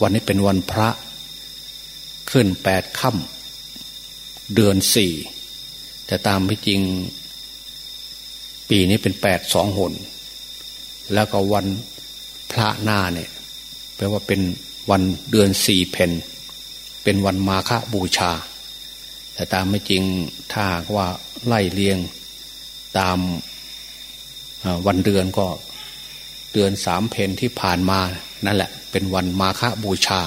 วันนี้เป็นวันพระ ขึ้นแปดค่ำเดือนสี่แต่ตามที่จริง ปีนี้เป็นแปดสองหน แล้วก็วันพระหน้าเนี่ยแปลว่าเป็นวันเดือนสี่เพนเป็นวันมาฆบูชา แต่ตามไม่จริงถ้าว่าไล่เลียงตามวันเดือนก็ เดือนสามเพนที่ผ่านมานั่นแหละ เป็นวันมาฆบูชา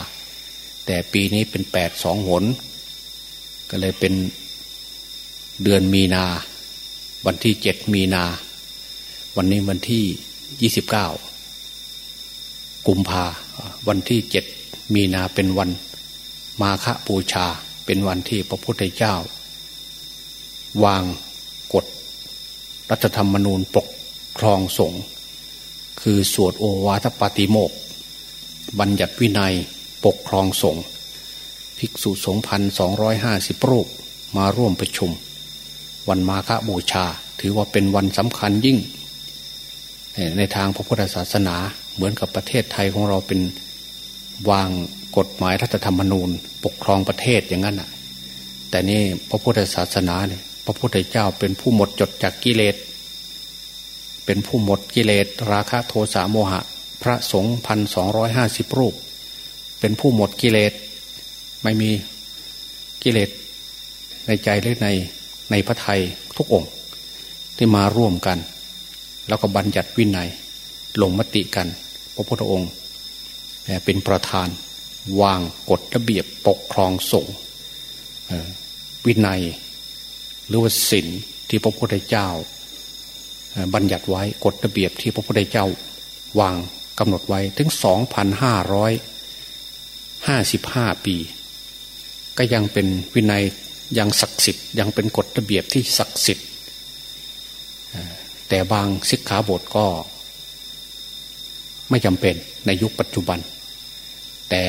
แต่ปีนี้เป็นแปดสองหน ก็เลยเป็นเดือนมีนา วันที่เจ็ดมีนา วันนี้วันที่ยี่สิบเก้ากุมภาวันที่เจ็ดมีนาเป็นวันมาฆบูชา เป็นวันที่พระพุทธเจ้า วางกฎรัฐธรรมนูญปกครองสงฆ์ คือสวดโอวาทปาติโมก บัญญัติวินัยปกครองสงฆ์ภิกษุสงฆ์พันสองร้อยห้าสิบรูปมาร่วมประชุม วันมาฆบูชา ถือว่าเป็นวันสำคัญยิ่ง ในทางพระพุทธศาสนาเหมือนกับประเทศไทยของเราเป็นวางกฎหมายรัฐธรรมนูญ ปกครองประเทศอย่างนั้นอะแต่นี่พระพุทธศาสนาเนี่ยพระพุทธเจ้าเป็นผู้หมดจดจากกิเลส เป็นผู้หมดกิเลสราคะโทสะโมหะ พระสงฆ์พันสองร้อยห้าสิบรูป เป็นผู้หมดกิเลส ไม่มีกิเลสในใจหรือในในพระไทยทุกองค์ ที่มาร่วมกัน แล้วก็บัญญัติวินัยลงมติกัน พระพุทธองค์ เป็นประธานวางกฎระเบียบปกครองสงฆ์วินัย หรือว่าศีลที่พระพุทธเจ้า บัญญัติไว้กฎระเบียบที่พระพุทธเจ้าวางกำหนดไว้ถึงสองพันห้าร้อยห้าสิบห้าปี ก็ยังเป็นวินัยยังศักดิ์สิทธิ์ยังเป็นกฎระเบียบที่ศักดิ์สิทธิ์แต่บางสิกขาบทก็ ไม่จำเป็นในยุคปัจจุบัน แต่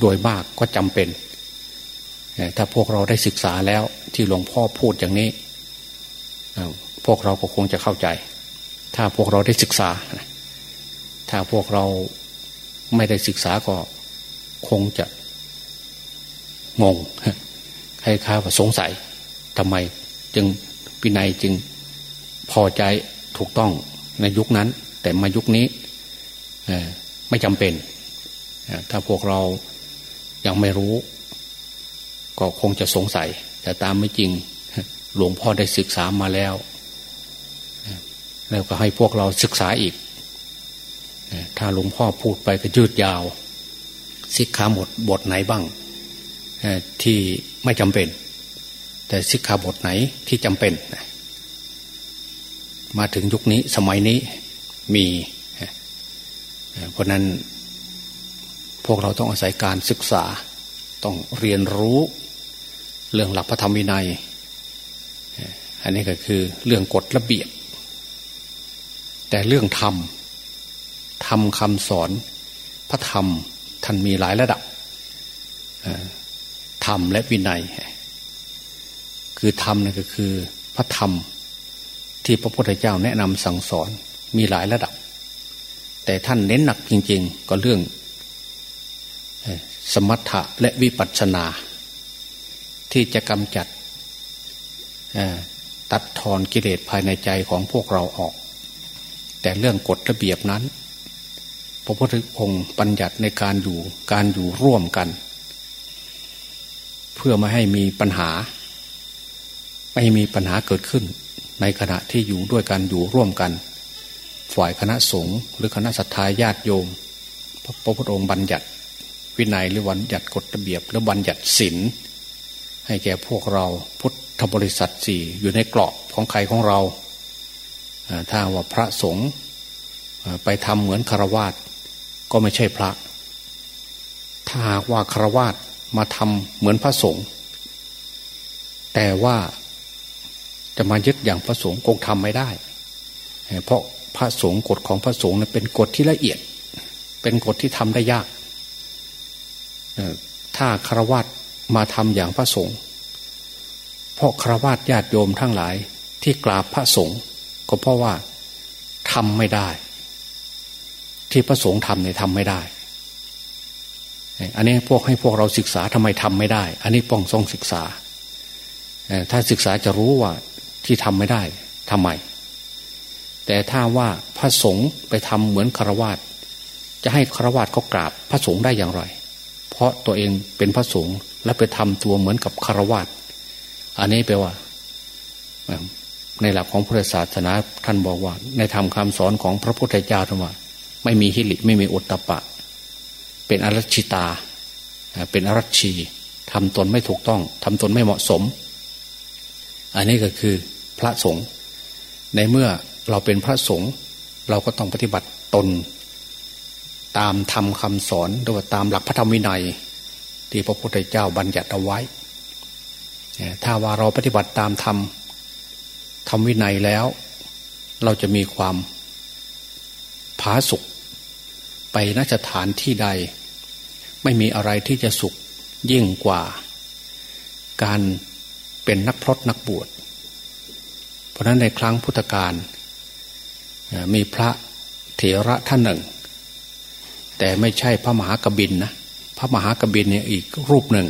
โดยมากก็จำเป็น ถ้าพวกเราได้ศึกษาแล้วที่หลวงพ่อพูดอย่างนี้ พวกเราก็คงจะเข้าใจ ถ้าพวกเราได้ศึกษา ถ้าพวกเราไม่ได้ศึกษาก็คงจะงงให้ข้าวสงสัยทำไมจึงปินัยจึงพอใจถูกต้องในยุคนั้น แต่มายุคนี้ไม่จำเป็น ถ้าพวกเรายังไม่รู้ ก็คงจะสงสัย แต่ตามไม่จริงหลวงพ่อได้ศึกษามาแล้ว แล้วก็ให้พวกเราศึกษาอีก ถ้าหลวงพ่อพูดไปก็ยืดยาวสิกขาบทบทไหนบ้างที่ไม่จำเป็น แต่สิกขาบทไหนที่จำเป็น มาถึงยุคนี้สมัยนี้มีเพราะนั้น พวกเราต้องอาศัยการศึกษาต้องเรียนรู้เรื่องหลักพระธรรมวินัย อันนี้ก็คือเรื่องกฎระเบียบ แต่เรื่องธรรมธรรมคำสอน พระธรรมท่านมีหลายระดับธรรมและวินัย คือธรรมนั่นก็คือพระธรรมที่พระพุทธเจ้าแนะนำสั่งสอนมีหลายระดับ แต่ท่านเน้นหนักจริง ๆ ก็เรื่องสมถะและวิปัสสนา ที่จะกำจัดตัดทอนกิเลสภายในใจของพวกเราออก แต่เรื่องกฎระเบียบนั้น พระพุทธองค์บัญญัติในการอยู่การอยู่ร่วมกัน เพื่อไม่ให้มีปัญหา ไม่มีปัญหาเกิดขึ้น ในขณะที่อยู่ด้วยกันอยู่ร่วมกัน ฝ่ายคณะสงฆ์หรือคณะสัตยาญาติโยม พระพุทธองค์บัญญัติ วินัยหรือวันญัติกฎระเบียบ หรือบัญญัติศีลให้แก่พวกเราพุทธบริษัทสี่อยู่ในกรอบของใครของเรา ถ้าว่าพระสงฆ์ไปทำเหมือนคารวาสก็ไม่ใช่พระ ถ้าหากว่าคารวาสมาทำเหมือนพระสงฆ์แต่ว่าจะมายึดอย่างพระสงฆ์คงทำไม่ได้ เพราะพระสงฆ์กฎของพระสงฆ์เป็นกฎที่ละเอียด เป็นกฎที่ทำได้ยาก ถ้าครวัตมาทำอย่างพระสงฆ์เพราะครวัตญาติโยมทั้งหลายที่กราบพระสงฆ์ ก็เพราะว่าทำไม่ได้ ที่พระสงฆ์ทำเนี่ยทำไม่ได้ อันนี้พวกให้พวกเราศึกษาทำไมทำไม่ได้ อันนี้ป้องทรงศึกษา ถ้าศึกษาจะรู้ว่าที่ทำไม่ได้ทำไม แต่ถ้าว่าพระสงฆ์ไปทำเหมือนคารวาสจะให้คารวาสเขากราบพระสงฆ์ได้อย่างไร เพราะตัวเองเป็นพระสงฆ์และไปทำตัวเหมือนกับคารวาสอันนี้แปลว่า ในหลักของพุทธศาสนาท่านบอกว่า ในธรรมคาสอนของพระพุทธเจ้าท่านว่า ไม่มีหิริไม่มีอุตตปะ เป็นอรัชิตา เป็นอรัชีทำตนไม่ถูกต้องทำตนไม่เหมาะสม อันนี้ก็คือพระสงฆ์ในเมื่อเราเป็นพระสงฆ์เราก็ต้องปฏิบัติตน ตามธรรมคำสอนโดยตามหลักพระธรรมวินัย ที่พระพุทธเจ้าบัญญัติเอาไว้ ถ้าว่าเราปฏิบัติตามธรรม ธรรมวินัยแล้ว เราจะมีความผาสุกไปนสถานที่ใด ไม่มีอะไรที่จะสุขยิ่งกว่า การเป็นนักพรตนักบวช เพราะนั้นในครั้งพุทธกาลมีพระเถระท่านหนึ่ง แต่ไม่ใช่พระมหากบินนะพระมหากบินเนี่ยอีกรูปหนึ่ง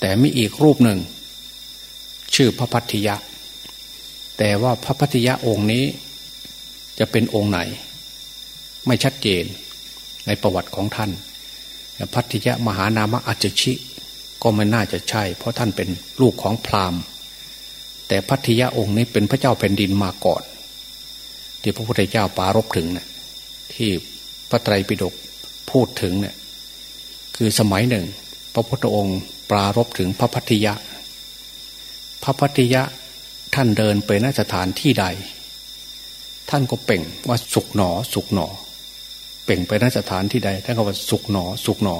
แต่มีอีกรูปหนึ่ง ชื่อพระพัทธิยะ แต่ว่าพระพัทยะองค์นี้จะเป็นองค์ไหน ไม่ชัดเจนในประวัติของท่านพัทยะมหานามะอัจฉิก็ไม่น่าจะใช่ เพราะท่านเป็นลูกของพราหมณ์ แต่พัทยาองค์นี้เป็นพระเจ้าแผ่นดินมาก่อน ที่พระพุทธเจ้าปารบถึงเนะี่ยที่พระไตรปิฎกพูดถึงเนะี่ยคือสมัยหนึ่ง พระพุทธองค์ปรารบถึงพระพัทยะ พระพัทยะ ท่านเดินไปนสถานที่ใด ท่านก็เป่งว่าสุกหนอ สุกหนอ เป่งไปนสถานที่ใด ท่านก็ว่าสุกหนอ สุกหนอ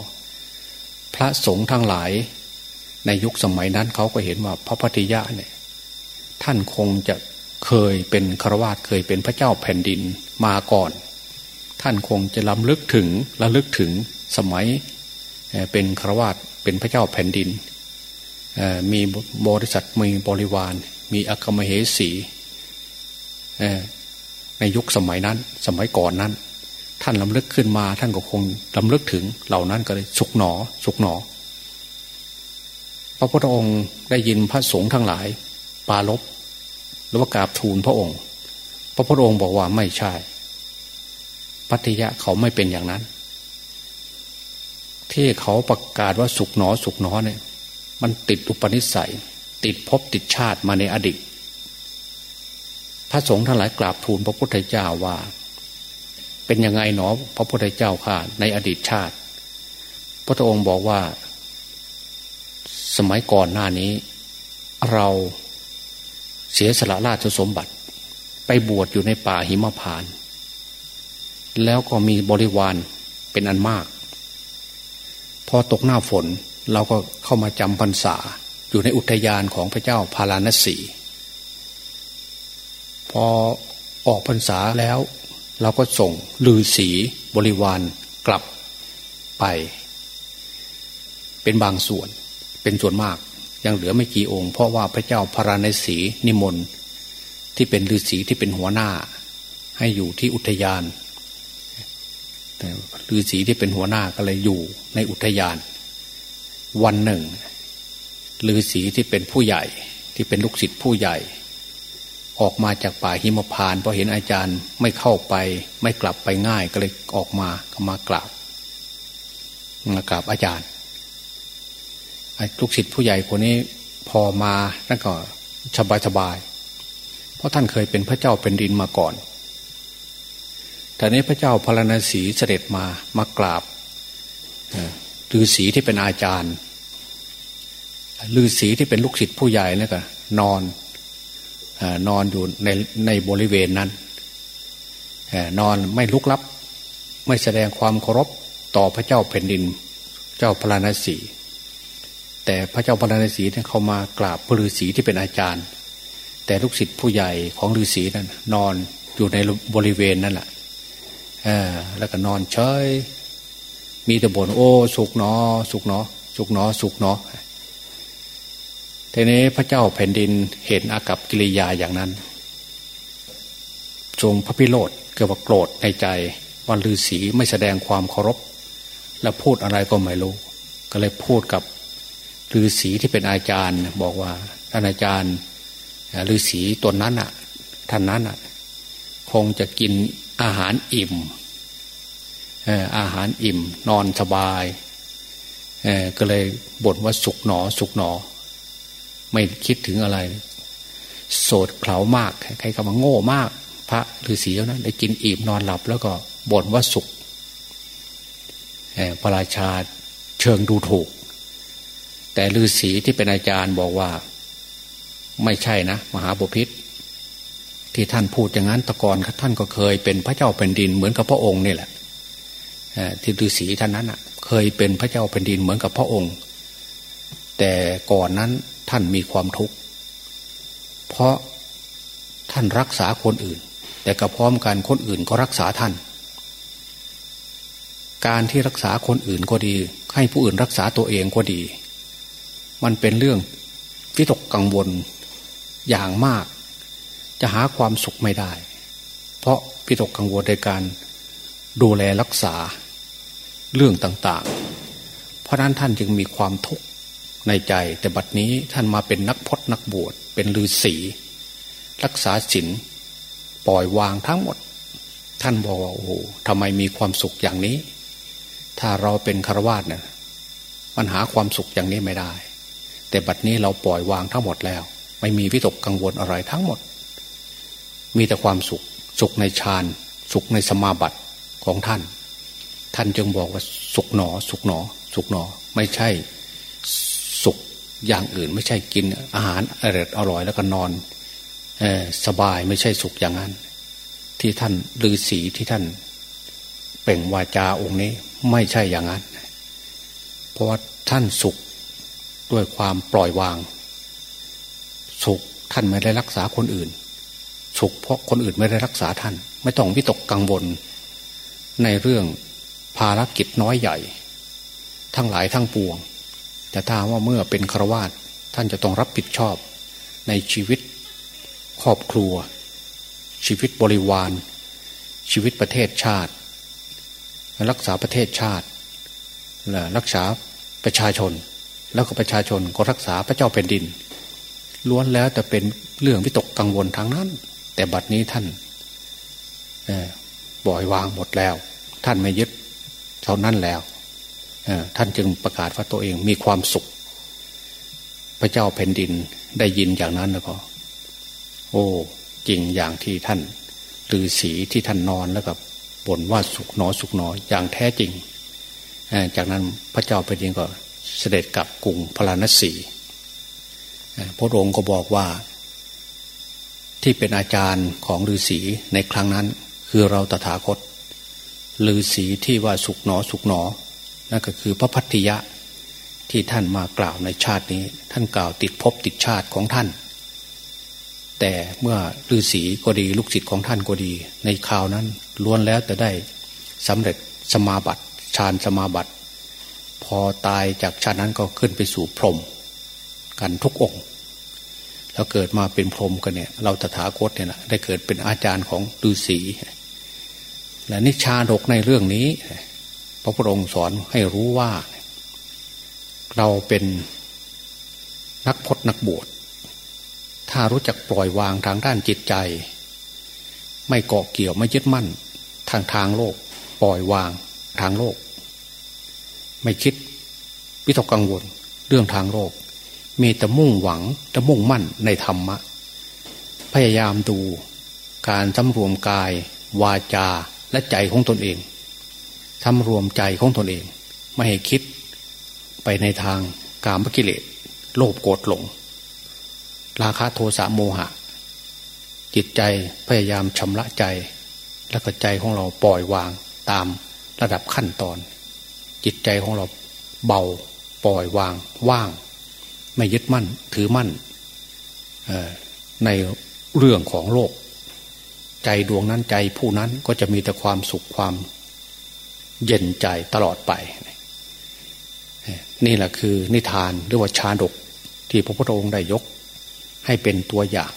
พระสงฆ์ทั้งหลาย ในยุคสมัยนั้นเขาก็เห็นว่าพระพัทยะเนี่ย ท่านคงจะเคยเป็นครวาสเคยเป็นพระเจ้าแผ่นดินมาก่อน ท่านคงจะล้ำลึกถึงระลึกถึงสมัยเป็นครวาสเป็นพระเจ้าแผ่นดินมีบริษัทมีบริวาร มีอัคมเหสีในยุคสมัยนั้น สมัยก่อนนั้น ท่านล้ำลึกขึ้นมา ท่านก็คงล้ำลึกถึงเหล่านั้นก็เลยสุกหนอ สุกหนอ พระพุทธองค์ได้ยินพระสงฆ์ทั้งหลาย ปาลบหรือว่ากราบทูลพระองค์ พระพุทธองค์บอกว่าไม่ใช่ปัตยะเขาไม่เป็นอย่างนั้น ที่เขาประกาศว่าสุกหนอ สุกหนอเนี่ย มันติดอุปนิสัย ติดภพติดชาติมาในอดีต พระสงฆ์ทั้งหลายกราบทูลพระพุทธเจ้าว่า เป็นยังไงหนอพระพุทธเจ้าค่ะในอดีตชาติ พระองค์บอกว่า สมัยก่อนหน้านี้ เราเสียสละราชสมบัติ ไปบวชอยู่ในป่าหิมพาน แล้วก็มีบริวารเป็นอันมาก พอตกหน้าฝนเราก็เข้ามาจำพรรษา อยู่ในอุทยานของพระเจ้าพาราณสีพอออกพรรษาแล้ว เราก็ส่งลือสีบริวารกลับไป เป็นบางส่วนเป็นส่วนมาก ยังเหลือไม่กี่องค์ เพราะว่าพระเจ้าพระราณสีนิมนต์ที่เป็นฤาษีที่เป็นหัวหน้า ให้อยู่ที่อุทยานแต่ฤาษีที่เป็นหัวหน้าก็เลยอยู่ในอุทยาน วันหนึ่ง ฤาษีที่เป็นผู้ใหญ่ที่เป็นลูกศิษย์ผู้ใหญ่ ออกมาจากป่าหิมพานพอเห็นอาจารย์ไม่เข้าไป ไม่กลับไปง่ายก็เลยออกมาก็มากราบมากราบอาจารย์ลูกศิษย์ผู้ใหญ่คนนี้พอมานั่นก็สบายสบาย เพราะท่านเคยเป็นพระเจ้าเป็นดินมาก่อนแต่นี้พระเจ้าพระนศีเสด็จมา มากราบฤาษีที่เป็นอาจารย์ ฤาษีที่เป็นลูกศิษย์ผู้ใหญ่นี่ก็นอนนอนอยู่ในในบริเวณนั้นนอนไม่ลุกลับ ไม่แสดงความเคารพต่อพระเจ้าแผ่นดิน เจ้าพระนศีแต่พระเจ้าพระนศรีเนี่ยเขามากราบพระฤาษีที่เป็นอาจารย์ แต่ลูกศิษย์ผู้ใหญ่ของฤาษีนั้นนอนอยู่ในบริเวณนั่นแหละแล้วก็นอนเฉยมีแต่บ่นโอ้สุกเนอ สุกเนอ สุกเนอ สุกเนอ ทีนี้พระเจ้าแผ่นดินเห็นอากับกิริยาอย่างนั้นทรงพระพิโรธเกิดว่าโกรธในใจวันฤาษีไม่แสดงความเคารพ แล้วพูดอะไรก็ไม่รู้ ก็เลยพูดกับฤาษีที่เป็นอาจารย์ บอกว่าท่านอาจารย์ฤาษีตนนั้นอะ ท่านนั้นอะ คงจะกินอาหารอิ่มอาหารอิ่ม นอนสบายก็เลยบ่นว่าสุกหนอ สุกหนอ ไม่คิดถึงอะไร โสดเขลามาก ใครก็มาโง่มาก พระฤาษีนะได้กินอิ่มนอนหลับ แล้วก็บ่นว่าสุขพระราชาเชิงดูถูก แต่ฤาษีที่เป็นอาจารย์บอกว่า ไม่ใช่นะ มหาบุพิษที่ท่านพูดอย่างนั้นตะกอนท่านก็เคยเป็นพระเจ้าแผ่นดินเหมือนกับพระองค์นี่แหละที่ฤาษีท่านนั้นอะเคยเป็นพระเจ้าแผ่นดินเหมือนกับพระองค์ แต่ก่อนนั้น ท่านมีความทุกข์เพราะท่านรักษาคนอื่น แต่ก็พร้อมกันคนอื่นก็รักษาท่าน การที่รักษาคนอื่นก็ดี ให้ผู้อื่นรักษาตัวเองก็ดี มันเป็นเรื่องวิตกกังวลอย่างมาก จะหาความสุขไม่ได้ เพราะวิตกกังวลในการดูแลรักษาเรื่องต่างๆ เพราะนั้นท่านจึงมีความทุกข์ ในใจแต่บัดนี้ท่านมาเป็นนักพจนักบวชเป็นฤาษีรักษาศีลปล่อยวางทั้งหมด ท่านบอกว่าโอ้โหทำไมมีความสุขอย่างนี้ ถ้าเราเป็นคารวาสเนี่ยมันหาความสุขอย่างนี้ไม่ได้ แต่บัดนี้เราปล่อยวางทั้งหมดแล้ว ไม่มีวิตกกังวลอะไรทั้งหมด มีแต่ความสุข สุขในฌานสุขในสมาบัติของท่าน ท่านจึงบอกว่าสุกหนอ สุกหนอ สุกหนอ ไม่ใช่ อย่างอื่นไม่ใช่กินอาหารอร่อยอร่อยแล้วก็นอนอสบายไม่ใช่สุขอย่างนั้น ที่ท่านฤาษีที่ท่าน เป่งวาจาองค์นี้ไม่ใช่อย่างนั้น เพราะว่าท่านสุขด้วยความปล่อยวาง สุขท่านไม่ได้รักษาคนอื่น สุขเพราะคนอื่นไม่ได้รักษาท่าน ไม่ต้องวิตกกังวล ในเรื่องภารกิจน้อยใหญ่ ทั้งหลายทั้งปวง แต่ถ้าว่าเมื่อเป็นครวาตท่านจะต้องรับผิดชอบในชีวิตครอบครัว ชีวิตบริวาร ชีวิตประเทศชาติ รักษาประเทศชาติรักษาประชาชน แล้วก็ประชาชนก็รักษาพระเจ้าแผ่นดิน ล้วนแล้วแต่เป็นเรื่องวิตกกังวลทางนั้น แต่บัดนี้ท่านปล่อยวางหมดแล้ว ท่านไม่ยึดเท่านั้นแล้ว ท่านจึงประกาศว่าตัวเองมีความสุข พระเจ้าแผ่นดินได้ยินอย่างนั้นแล้วก็ โอ้จริงอย่างที่ท่านฤาษีที่ท่านนอนแล้วก็บ่นว่าสุขหนอสุขหนออย่างแท้จริง จากนั้นพระเจ้าแผ่นดินก็เสด็จกลับกรุงพระนศีพระองค์ก็บอกว่า ที่เป็นอาจารย์ของฤาษีในครั้งนั้น คือเราตถาคตลือสีที่ว่าสุกหนอสุกหนอ นั่นก็คือพระพัทธิยะที่ท่านมากล่าวในชาตินี้ ท่านกล่าวติดภพติดชาติของท่าน แต่เมื่อฤาษีก็ดีลูกศิษย์ของท่านก็ดี ในคราวนั้นล้วนแล้วแต่ได้สำเร็จสมาบัติฌานสมาบัติ พอตายจากชาตินั้นก็ขึ้นไปสู่พรหมกันทุกองค์แล้วเกิดมาเป็นพรหมกันเนี่ย เราตถาคตเนี่ยนะได้เกิดเป็นอาจารย์ของฤาษีและนิชาดกในเรื่องนี้ พระพุทธองค์สอนให้รู้ว่า เราเป็นนักพจนักบวชถ้ารู้จักปล่อยวางทางด้านจิตใจ ไม่เกาะเกี่ยวไม่ยึดมั่น ทางทางโลก ปล่อยวางทางโลก ไม่คิดวิตกกังวลเรื่องทางโลก มีแต่มุ่งหวังแต่มุ่งมั่นในธรรมะ พยายามดูการสำรวมกายวาจาและใจของตนเอง ทำรวมใจของตนเอง ไม่ให้คิดไปในทางกามกิเลสโลภโกรธหลง ราคะโทสะโมหะ จิตใจพยายามชำระใจ แล้วก็ใจของเราปล่อยวางตามระดับขั้นตอน จิตใจของเราเบาปล่อยวางว่าง ไม่ยึดมั่นถือมั่นในเรื่องของโลก ใจดวงนั้นใจผู้นั้นก็จะมีแต่ความสุขความ เย็นใจตลอดไป นี่แหละคือนิทานหรือว่าชาดกที่พระพุทธองค์ได้ยกให้เป็นตัวอย่าง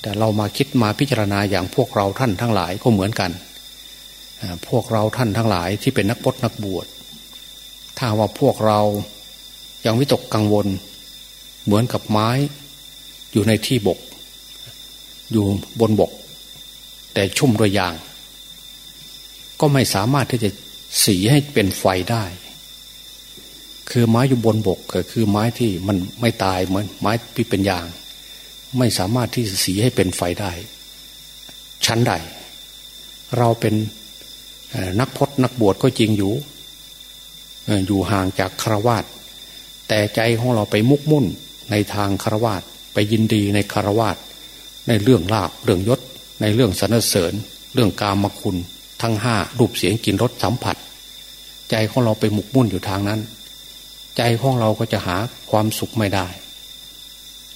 แต่เรามาคิดมาพิจารณาอย่างพวกเราท่านทั้งหลายก็เหมือนกัน พวกเราท่านทั้งหลายที่เป็นนักพจนักบวช ถ้าว่าพวกเรายังวิตกกังวล เหมือนกับไม้ อยู่ในที่บก อยู่บนบก แต่ชุ่มด้วยยาง ก็ไม่สามารถที่จะสีให้เป็นไฟได้ คือไม้อยู่บนบกก็คือไม้ที่มันไม่ตายเหมือนไม้ที่เป็นยาง ไม่สามารถที่จะสีให้เป็นไฟได้ ชั้นใด เราเป็นนักพจนักบวชก็จริงอยู่ อยู่ห่างจากครวาตแต่ใจของเราไปมุกมุ่นในทางครวาสไปยินดีในคารวาสในเรื่องลาบเรื่องยศ ในเรื่องสรรเสริญ เรื่องกามคุณ ทั้งห้ารูปเสียงกลิ่นรสสัมผัส ใจของเราไปมุกมุ่นอยู่ทางนั้น ใจของเราก็จะหาความสุขไม่ได้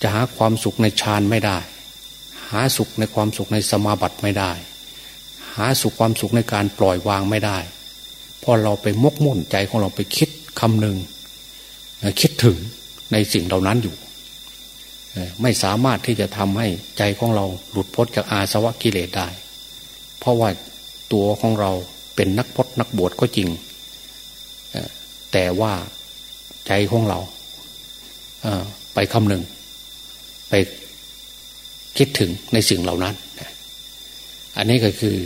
จะหาความสุขในฌานไม่ได้ หาสุขในความสุขในสมาบัติไม่ได้ หาสุขความสุขในการปล่อยวางไม่ได้พอเราไปมกมุ่นใจของเราไปคิดคำหนึ่งคิดถึงในสิ่งเหล่านั้นอยู่ ไม่สามารถที่จะทำให้ใจของเราหลุดพ้นจากอาสวะกิเลสได้ เพราะว่า ตัวของเราเป็นนักพจนักบวชก็จริง แต่ว่าใจของเราไปคำหนึ่ง ไปคิดถึงในสิ่งเหล่านั้น อันนี้ก็คือ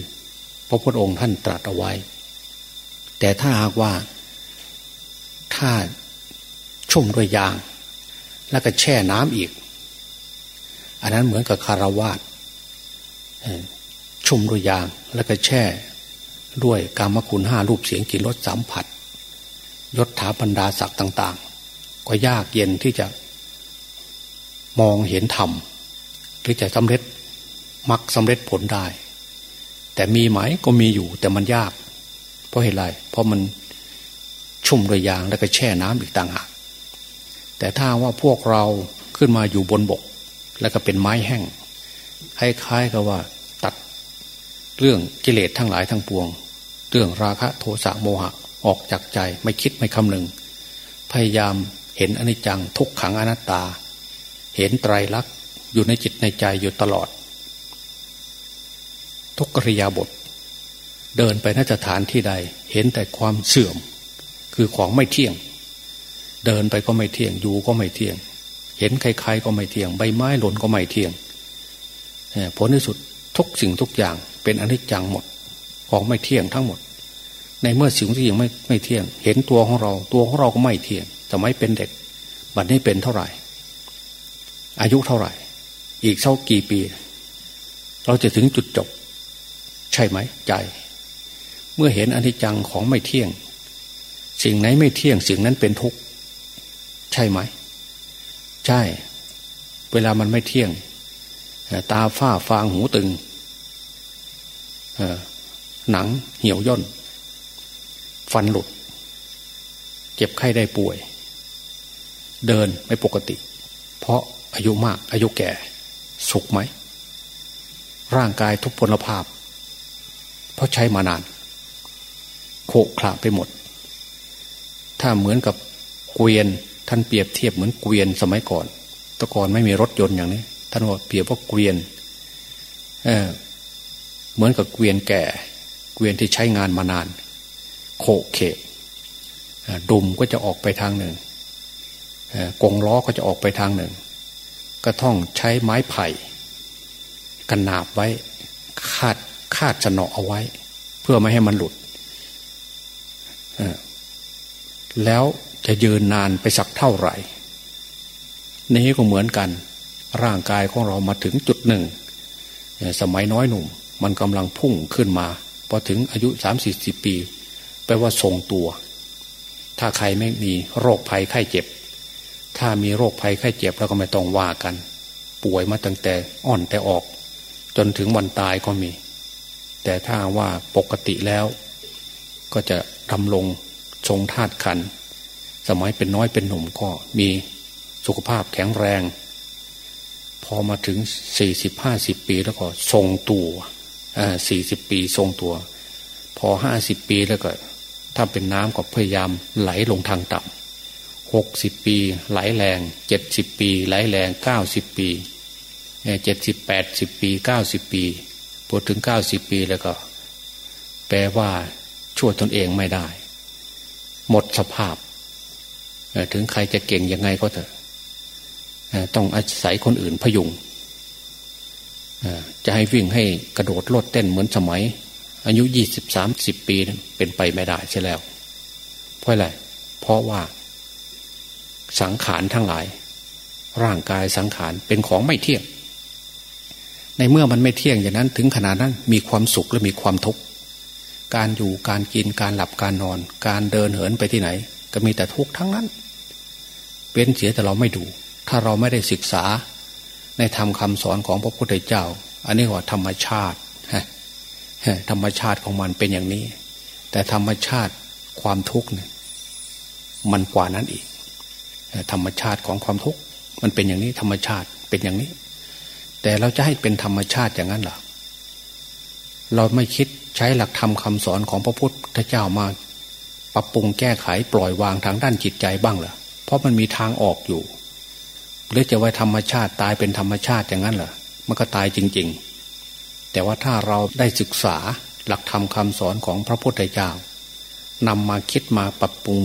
พระพุทธองค์ท่านตรัสเอาไว้ แต่ถ้าหากว่าถ้าชุ่มด้วยยาง แล้วก็แช่น้ำอีก อันนั้นเหมือนกับคารวาส ชุ่มด้วยยาง แล้วก็แช่ ด้วยกามคุณห้ารูปเสียงกลิ่นรสสัมผัสยศถาบรรดาศักดิ์ต่าง ๆ ก็ยากเย็นที่จะมองเห็นธรรมหรือจะสำเร็จมักสำเร็จผลได้ แต่มีไหมก็มีอยู่แต่มันยาก เพราะเหตุไรเพราะมันชุ่มด้วยยางแล้วก็แช่น้ำอีกต่างหากแต่ถ้าว่าพวกเราขึ้นมาอยู่บนบก แล้วก็เป็นไม้แห้งคล้ายๆกับว่า เรื่องกิเลสทั้งหลายทั้งปวง เรื่องราคะโทสะโมหะออกจากใจไม่คิดไม่คำหนึ่ง พยายามเห็นอนิจจังทุกขังอนัตตา เห็นไตรลักษณ์อยู่ในจิตในใจอยู่ตลอด ทุกกริยาบท เดินไปนสถานที่ใด เห็นแต่ความเสื่อม คือของไม่เที่ยง เดินไปก็ไม่เที่ยงอยู่ก็ไม่เที่ยง เห็นใครๆก็ไม่เที่ยง ใบไม้หล่นก็ไม่เที่ยงผลที่สุดทุกสิ่งทุกอย่าง เป็นอนิจจังหมด ของไม่เที่ยงทั้งหมด ในเมื่อสิ่งที่ยังไม่ไม่เที่ยง เห็นตัวของเรา ตัวของเราก็ไม่เที่ยงสมัยเป็นเด็กบัดนี้เป็นเท่าไหร่ อายุเท่าไหร่ อีกเท่ากี่ปี เราจะถึงจุดจบ ใช่ไหมใจ เมื่อเห็นอนิจจังของไม่เที่ยง สิ่งไหนไม่เที่ยง สิ่งนั้นเป็นทุกข์ใช่ไหม ใช่ เวลามันไม่เที่ยง ตาฝ้าฟางหูตึง หนังเหี่ยวย่น ฟันหลุด เจ็บไข้ได้ป่วย เดินไม่ปกติ เพราะอายุมาก อายุแก่ สุขไหม ร่างกายทุกพลภาพ เพราะใช้มานานโขกขลาไปหมด ถ้าเหมือนกับเกวียนท่านเปรียบเทียบเหมือนเกวียนสมัยก่อนตะก่อนไม่มีรถยนต์อย่างนี้ ท่านว่าเปรียบว่าเกวียน เออ เหมือนกับเกวียนแก่ เกวียนที่ใช้งานมานานโคเขดุมก็จะออกไปทางหนึ่งกงล้อก็จะออกไปทางหนึ่ง ก็ท่องใช้ไม้ไผ่กันหนาบไว้คาดคาดสนอเอาไว้ เพื่อไม่ให้มันหลุดแล้วจะยืนนานไปสักเท่าไหร่ นี้ก็เหมือนกัน ร่างกายของเรามาถึงจุดหนึ่ง สมัยน้อยหนุ่ม มันกำลังพุ่งขึ้นมาพอถึงอายุสามสี่สิบปี แปลว่าทรงตัว ถ้าใครไม่มีโรคภัยไข้เจ็บ ถ้ามีโรคภัยไข้เจ็บเราก็ไม่ต้องว่ากัน ป่วยมาตั้งแต่อ่อนแต่ออก จนถึงวันตายก็มี แต่ถ้าว่าปกติแล้ว ก็จะดำลงทรงธาตุขัน สมัยเป็นน้อยเป็นหนุ่มก็มีสุขภาพแข็งแรง พอมาถึงสี่สิบห้าสิบปีแล้วก็ทรงตัว สี่สิบปีทรงตัว พอห้าสิบปีแล้วก็ ถ้าเป็นน้ำก็พยายามไหลลงทางต่ำหกสิบปีไหลแรงเจ็ดสิบปี ไหลแรงเก้าสิบปีเจ็ดสิบแปดสิบปีเก้าสิบปีพอถึงเก้าสิบปีแล้วก็ แปลว่าช่วยตนเองไม่ได้ หมดสภาพ ถึงใครจะเก่งยังไงก็เถอะต้องอาศัยคนอื่นพยุง จะให้วิ่งให้กระโดดโลดเต้นเหมือนสมัย อายุยี่สิบสามสิบปีเป็นไปไม่ได้ใช่แล้ว เพราะอะไรเพราะว่า สังขารทั้งหลาย ร่างกายสังขารเป็นของไม่เที่ยง ในเมื่อมันไม่เที่ยงอย่างนั้นถึงขนาดนั้นมีความสุขและมีความทุกข์การอยู่การกินการหลับการนอน การเดินเหินไปที่ไหน ก็มีแต่ทุกข์ทั้งนั้นเป็นเสียแต่เราไม่ดู ถ้าเราไม่ได้ศึกษา ในธรรมคาสอนของพระพุทธเจ้า อันนี้ว่าธรรมชาติธรรมชาติของมันเป็นอย่างนี้ แต่ธรรมชาติความทุกข์เนี่ยมันกว่านั้นอีก ธรรมชาติของความทุกข์มันเป็นอย่างนี้ธรรมชาติเป็นอย่างนี้ แต่เราจะให้เป็นธรรมชาติอย่างนั้นหรอเราไม่คิดใช้หลักธรรมคาสอนของพระพุทธเจ้ามาปรับปรุงแก้ไขปล่อยวางทางด้านจิตใจบ้างเหรอเพราะมันมีทางออกอยู่ หรือจะไว้ธรรมชาติตายเป็นธรรมชาติอย่างนั้นเหรอมันก็ตายจริง ๆ แต่ว่าถ้าเราได้ศึกษาหลักธรรมคาสอนของพระพุทธเจ้านำมาคิดมาปรับปรุง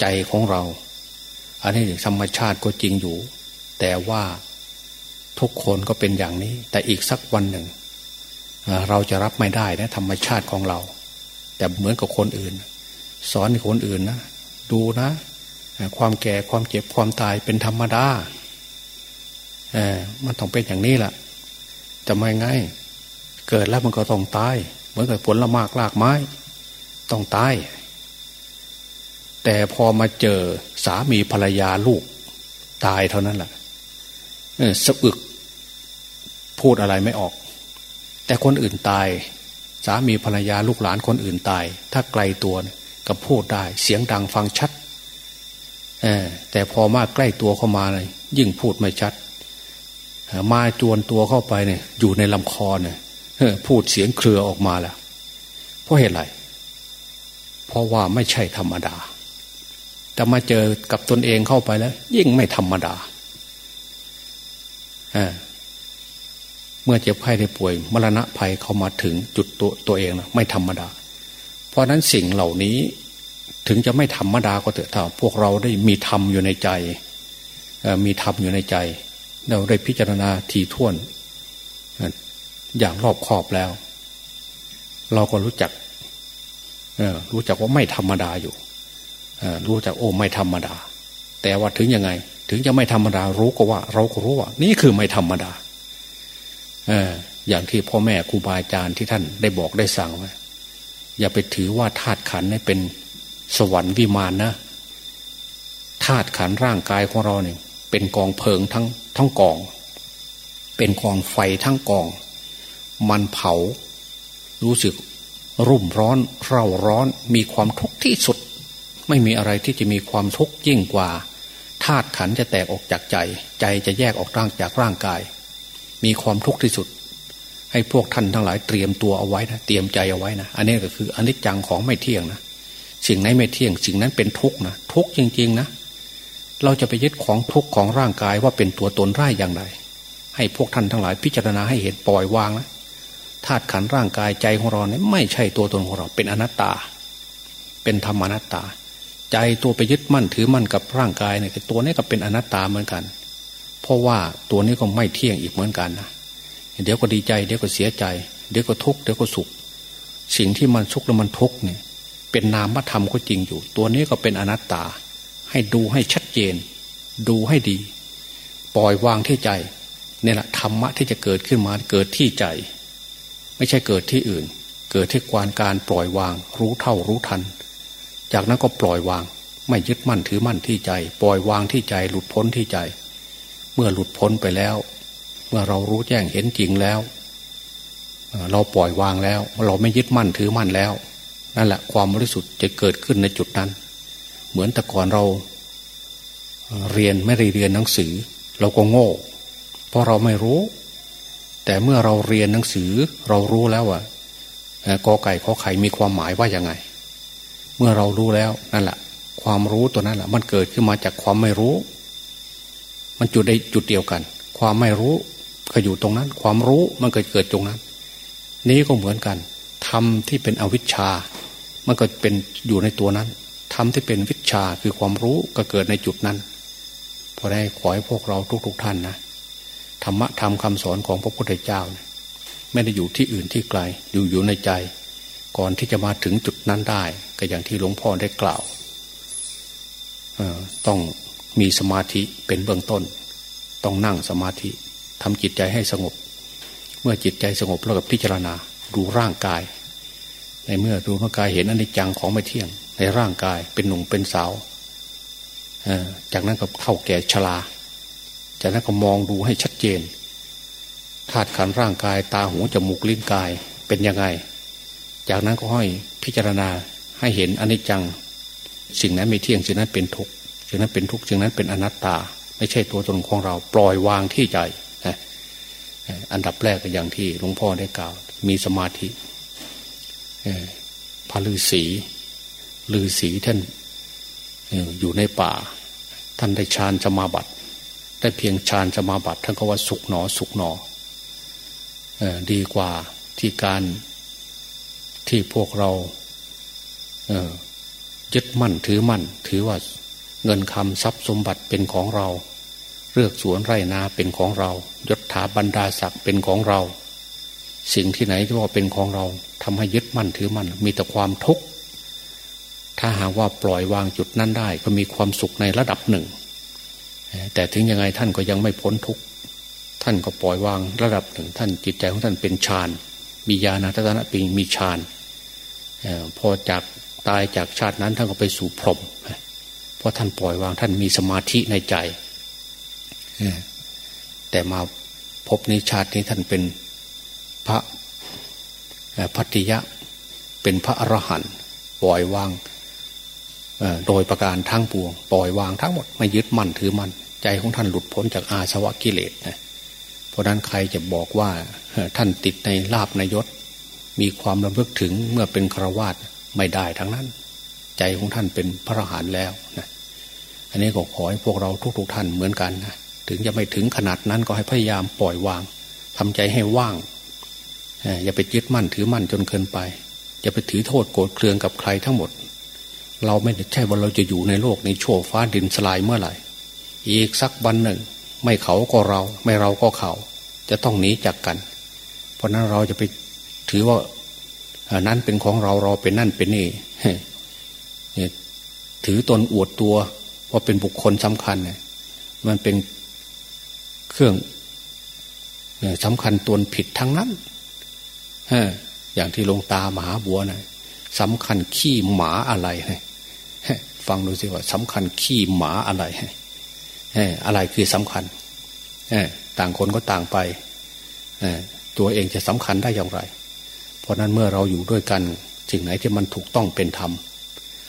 ใจของเรา อันนี้ธรรมชาติก็จริงอยู่ แต่ว่าทุกคนก็เป็นอย่างนี้ แต่อีกสักวันหนึ่ง เราจะรับไม่ได้นะธรรมชาติของเรา แต่เหมือนกับคนอื่น สอนคนอื่นนะดูนะ ความแก่ความเจ็บความตายเป็นธรรมดาเออมันต้องเป็นอย่างนี้แหละจะไม่ง่ายเกิดแล้วมันก็ต้องตาย เหมือนกับผลละมากลากไม้ ต้องตาย แต่พอมาเจอสามีภรรยาลูก ตายเท่านั้นแหละสะอึก พูดอะไรไม่ออก แต่คนอื่นตาย สามีภรรยาลูกหลานคนอื่นตาย ถ้าไกลตัวก็พูดได้ เสียงดังฟังชัด แต่พอมาใกล้ตัวเข้ามาเลยยิ่งพูดไม่ชัด มาจวนตัวเข้าไปเนี่ย อยู่ในลำคอเนี่ยพูดเสียงเครือออกมาแล้วเพราะเหตุไรเพราะว่าไม่ใช่ธรรมดาแต่มาเจอกับตนเองเข้าไปแล้ว ยิ่งไม่ธรรมดาเมื่อเจ็บไข้ได้ป่วย มรณะภัยเข้ามาถึงจุดตัวตัวเองนะไม่ธรรมดา เพราะนั้นสิ่งเหล่านี้ ถึงจะไม่ธรรมดาก็เถอะถ้าพวกเราได้มีธรรมอยู่ในใจมีธรรมอยู่ในใจ เราได้พิจารณาทีท่วน อย่างรอบคอบแล้ว เราก็รู้จักรู้จักว่าไม่ธรรมดาอยู่รู้จักโอ้ไม่ธรรมดา แต่ว่าถึงยังไง ถึงจะไม่ธรรมดา รู้ก็ว่า เราก็รู้ว่า นี่คือไม่ธรรมดาอย่างที่พ่อแม่ครูบาอาจารย์ที่ท่านได้บอกได้สั่งไว่าอย่าไปถือว่าธาตุขันนี่เป็น สวรรค์วิมานนะธาตุขันร่างกายของเราเนี่ยเป็นกองเพลิงทั้งทั้งกอง เป็นกองไฟทั้งกอง มันเผา รู้สึกรุ่มร้อนเร่าร้อนมีความทุกข์ที่สุด ไม่มีอะไรที่จะมีความทุกข์ยิ่งกว่าธาตุขันจะแตกออกจากใจ ใจจะแยกออกร่างจากร่างกาย มีความทุกข์ที่สุด ให้พวกท่านทั้งหลายเตรียมตัวเอาไว้นะเตรียมใจเอาไว้นะอันนี้ก็คืออนิจจังของไม่เที่ยงนะ สิ่งไหนไม่เที่ยง สิ่งนั้นเป็นทุกข์นะทุกข์จริง ๆ นะ เราจะไปยึดของทุกข์ของร่างกายว่าเป็นตัวตนไร่อย่างไร ให้พวกท่านทั้งหลายพิจารณาให้เห็นปล่อยวางนะธาตุขันร่างกายใจของเราเนี่ยไม่ใช่ตัวตนของเราเป็นอนัตตา เป็นธรรมอนัตตา ใจตัวไปยึดมั่นถือมั่นกับร่างกายเนี่ยตัวนี้ก็เป็นอนัตตาเหมือนกัน เพราะว่าตัวนี้ก็ไม่เที่ยงอีกเหมือนกันนะเดี๋ยวก็ดีใจ เดี๋ยวก็เสียใจ เดี๋ยวก็ทุกข์เดี๋ยวก็สุข สิ่งที่มันสุขแล้วมันทุกข์เนี่ย เป็นนามธรรมก็จริงอยู่ ตัวนี้ก็เป็นอนัตตา ให้ดูให้ชัดเจน ดูให้ดี ปล่อยวางที่ใจนี่แหละธรรมะที่จะเกิดขึ้นมาเกิดที่ใจ ไม่ใช่เกิดที่อื่น เกิดที่กวานการปล่อยวาง รู้เท่ารู้ทัน จากนั้นก็ปล่อยวาง ไม่ยึดมั่นถือมั่นที่ใจ ปล่อยวางที่ใจหลุดพ้นที่ใจ เมื่อหลุดพ้นไปแล้ว เมื่อเรารู้แจ้งเห็นจริงแล้ว เราปล่อยวางแล้ว เราไม่ยึดมั่นถือมั่นแล้ว นั่นแหละความบริสุทธิ์จะเกิดขึ้นในจุดนั้น เหมือนแต่ก่อนเรา เรียนไม่ได้เรียนหนังสือ เราก็โง่ เพราะเราไม่รู้ แต่เมื่อเราเรียนหนังสือเรารู้แล้วว่ากอไก่ขอไข่มีความหมายว่าอย่างไง เมื่อเรารู้แล้วนั่นแหละความรู้ตัวนั้นแหละมันเกิดขึ้นมาจากความไม่รู้ มันจุดได้จุดเดียวกัน ความไม่รู้ก็อยู่ตรงนั้น ความรู้มันเกิดเกิดตรงนั้น นี้ก็เหมือนกันทำที่เป็นอวิชชา มันก็เป็นอยู่ในตัวนั้นทธรรมที่เป็นวิชาคือความรู้ก็เกิดในจุดนั้นพอได้ขอให้พวกเราทุกๆทท่านนะธรรมะธรรมคำสอนของพระพุทธเจ้านะไม่ได้อยู่ที่อื่นที่ไกลอยู่อยู่ในใจ ก่อนที่จะมาถึงจุดนั้นได้ ก็อย่างที่หลวงพ่อได้กล่าวต้องมีสมาธิเป็นเบื้องต้น ต้องนั่งสมาธิทำจิตใจให้สงบ เมื่อจิตใจสงบแล้วก็พิจารณาดูร่างกาย ในเมื่อดูร่างกายเห็นอนิจจังของไม่เที่ยง ในร่างกายเป็นหนุ่มเป็นสาวจากนั้นก็เข้าแก่ชราจากนั้นก็มองดูให้ชัดเจนธาตุขันร่างกายตาหูจมูกลิ้นกายเป็นยังไง จากนั้นก็ห้อยพิจารณาให้เห็นอนิจจัง สิ่งนั้นไม่เที่ยงสิ่งนั้นเป็นทุกข์สิ่งนั้นเป็นทุกข์สิ่งนั้นเป็นอนัตตา ไม่ใช่ตัวตนของเราปล่อยวางที่ใจอันดับแรกก็อย่างที่หลวงพ่อได้กล่าว มีสมาธิ พระฤาษีฤาษีท่านอยู่ในป่า ท่านได้ฌานสมาบัติได้เพียงฌานสมาบัติท่านก็ว่าสุขหนอสุขหนอดีกว่าที่การที่พวกเรายึดมั่นถือมั่น ถือว่าเงินคำทรัพย์สมบัติเป็นของเรา เลือกสวนไร่นาเป็นของเรายศถาบรรดาศักดิ์เป็นของเรา สิ่งที่ไหนที่ว่าเป็นของเราทำให้ยึดมั่นถือมั่นมีแต่ความทุกข์ถ้าหากว่าปล่อยวางจุดนั้นได้ ก็มีความสุขในระดับหนึ่ง แต่ถึงยังไงท่านก็ยังไม่พ้นทุกข์ท่านก็ปล่อยวางระดับหนึ่ง ท่านจิตใจของท่านเป็นฌานมีญาณทัศนะปีมีฌานพอจากตายจากชาตินั้นท่านก็ไปสู่พรหมเพราะท่านปล่อยวางท่านมีสมาธิในใจแต่มาพบในชาตินี้ท่านเป็น พระพัติยะเป็นพระอรหันต์ปล่อยวางโดยประการทั้งปวง ปล่อยวางทั้งหมดไม่ยึดมั่นถือมั่นใจของท่านหลุดพ้นจากอาสวะกิเลสนะเพราะนั้นใครจะบอกว่าท่านติดในลาบในยศ มีความระลึกถึงเมื่อเป็นครวาตไม่ได้ทั้งนั้น ใจของท่านเป็นพระอรหันต์แล้วนะอันนี้ก็ขอให้พวกเราทุกๆทท่านเหมือนกันนะถึงจะไม่ถึงขนาดนั้นก็ให้พยายามปล่อยวางทำใจให้ว่าง อย่าไปยึดมั่นถือมั่นจนเกินไป อย่าไปถือโทษโกรธเคืองกับใครทั้งหมด เราไม่ใช่ว่าเราจะอยู่ในโลกในโชว์ฟ้าดินสลายเมื่อไหร่ อีกสักวันหนึ่ง ไม่เขาก็เรา ไม่เราก็เขา จะต้องหนีจากกัน เพราะนั้นเราจะไปถือว่านั้นเป็นของเราเราเป็นนั่นเป็นนี่ถือตนอวดตัวว่าเป็นบุคคลสำคัญเนี่ยมันเป็นเครื่องสำคัญตัวผิดทั้งนั้น อย่างที่ลงตามหาบัวนะสำคัญขี้หมาอะไรฟังดูสิว่าสำคัญขี้หมาอะไรอะไรคือสำคัญต่างคนก็ต่างไปตัวเองจะสำคัญได้อย่างไร เพราะนั้นเมื่อเราอยู่ด้วยกัน สิ่งไหนที่มันถูกต้องเป็นธรรม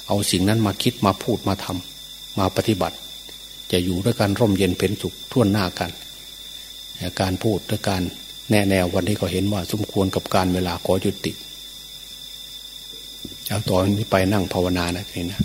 เอาสิ่งนั้นมาคิดมาพูดมาทำมาปฏิบัติ จะอยู่ด้วยกันร่มเย็นเป็นสุขท่วนหน้ากัน การพูดด้วยการ แน่แนววันนี้ก็เห็นว่าสมควรกับการเวลาขอจุติ เอาต่อนนี้ไปนั่งภาวนานะทีนะ